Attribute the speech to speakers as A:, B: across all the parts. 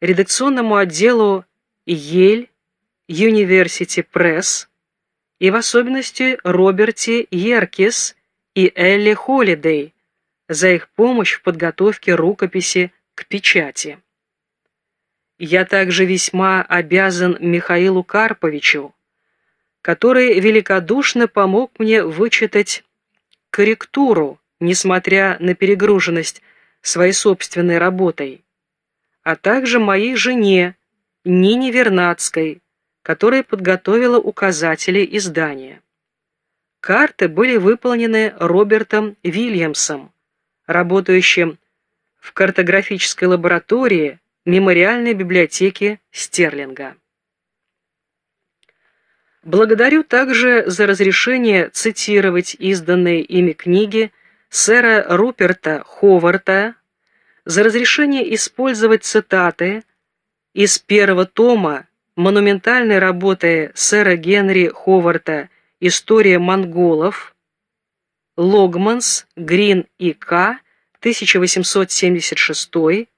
A: редакционному отделу Yale University Press и в особенности Роберте Еркис и Элли Холидей за их помощь в подготовке рукописи к печати. Я также весьма обязан Михаилу Карповичу, который великодушно помог мне вычитать корректуру, несмотря на перегруженность своей собственной работой, а также моей жене Нине Вернадской, которая подготовила указатели издания. Карты были выполнены Робертом Вильямсом, работающим в картографической лаборатории мемориальной библиотеки Стерлинга. Благодарю также за разрешение цитировать изданные ими книги сэра Руперта Ховарта, за разрешение использовать цитаты из первого тома монументальной работы сэра Генри Ховарта «История монголов», Логманс, Грин и К. 1876,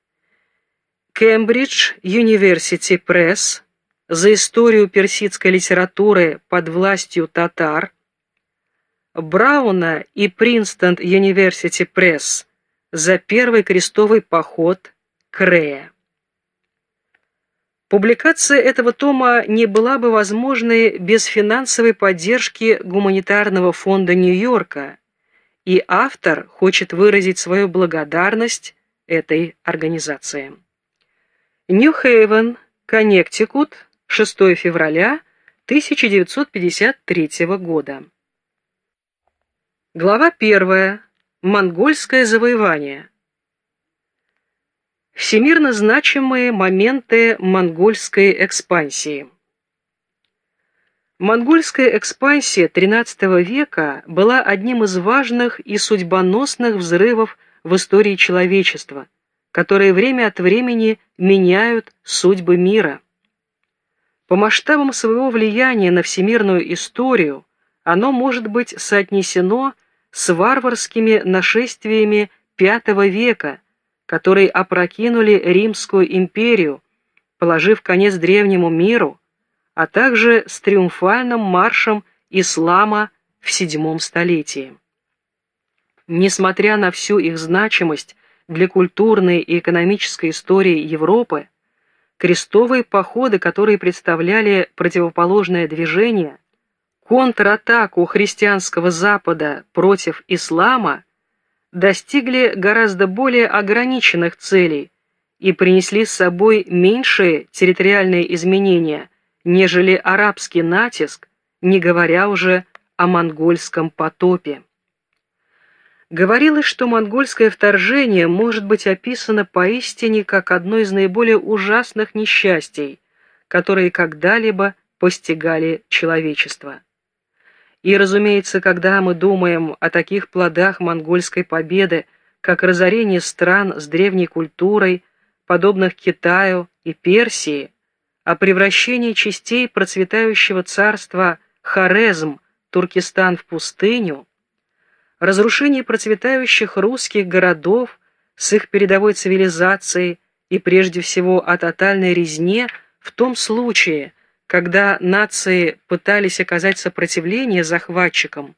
A: Кембридж Юниверсити Пресс, за историю персидской литературы под властью татар, Брауна и Принстон Юниверсити Пресс за первый крестовый поход Крея. Публикация этого тома не была бы возможной без финансовой поддержки Гуманитарного фонда Нью-Йорка, и автор хочет выразить свою благодарность этой организации. Нью-Хейвен, Коннектикут, 6 февраля 1953 года. Глава 1. Монгольское завоевание. Всемирно значимые моменты монгольской экспансии. Монгольская экспансия XIII века была одним из важных и судьбоносных взрывов в истории человечества, которые время от времени меняют судьбы мира. По масштабам своего влияния на всемирную историю оно может быть соотнесено с варварскими нашествиями V века, которые опрокинули Римскую империю, положив конец древнему миру, а также с триумфальным маршем ислама в VII столетии. Несмотря на всю их значимость для культурной и экономической истории Европы, крестовые походы, которые представляли противоположное движение, контратаку христианского Запада против ислама, достигли гораздо более ограниченных целей и принесли с собой меньшие территориальные изменения, нежели арабский натиск, не говоря уже о монгольском потопе. Говорилось, что монгольское вторжение может быть описано поистине как одно из наиболее ужасных несчастий, которые когда-либо постигали человечество. И, разумеется, когда мы думаем о таких плодах монгольской победы, как разорение стран с древней культурой, подобных Китаю и Персии, о превращении частей процветающего царства Хорезм, Туркестан в пустыню, разрушение процветающих русских городов с их передовой цивилизацией и прежде всего о тотальной резне в том случае, когда нации пытались оказать сопротивление захватчикам,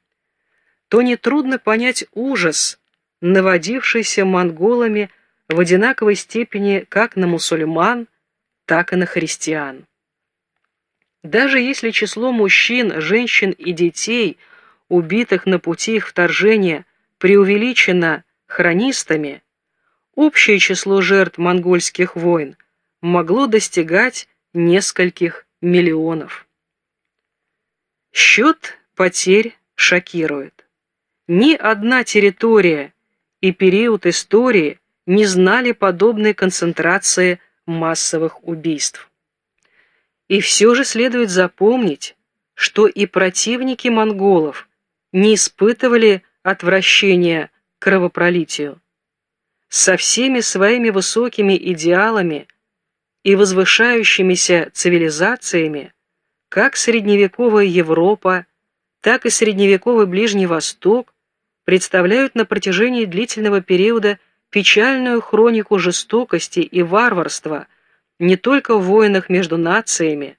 A: то нетрудно понять ужас, наводившийся монголами в одинаковой степени как на мусульман, так и на христиан. Даже если число мужчин, женщин и детей – убитых на пути их вторжения преувеличено хронистами, общее число жертв монгольских войн могло достигать нескольких миллионов. Счет потерь шокирует. Ни одна территория и период истории не знали подобной концентрации массовых убийств. И все же следует запомнить, что и противники монголов – не испытывали отвращения к кровопролитию. Со всеми своими высокими идеалами и возвышающимися цивилизациями, как средневековая Европа, так и средневековый Ближний Восток представляют на протяжении длительного периода печальную хронику жестокости и варварства, не только в войнах между нациями,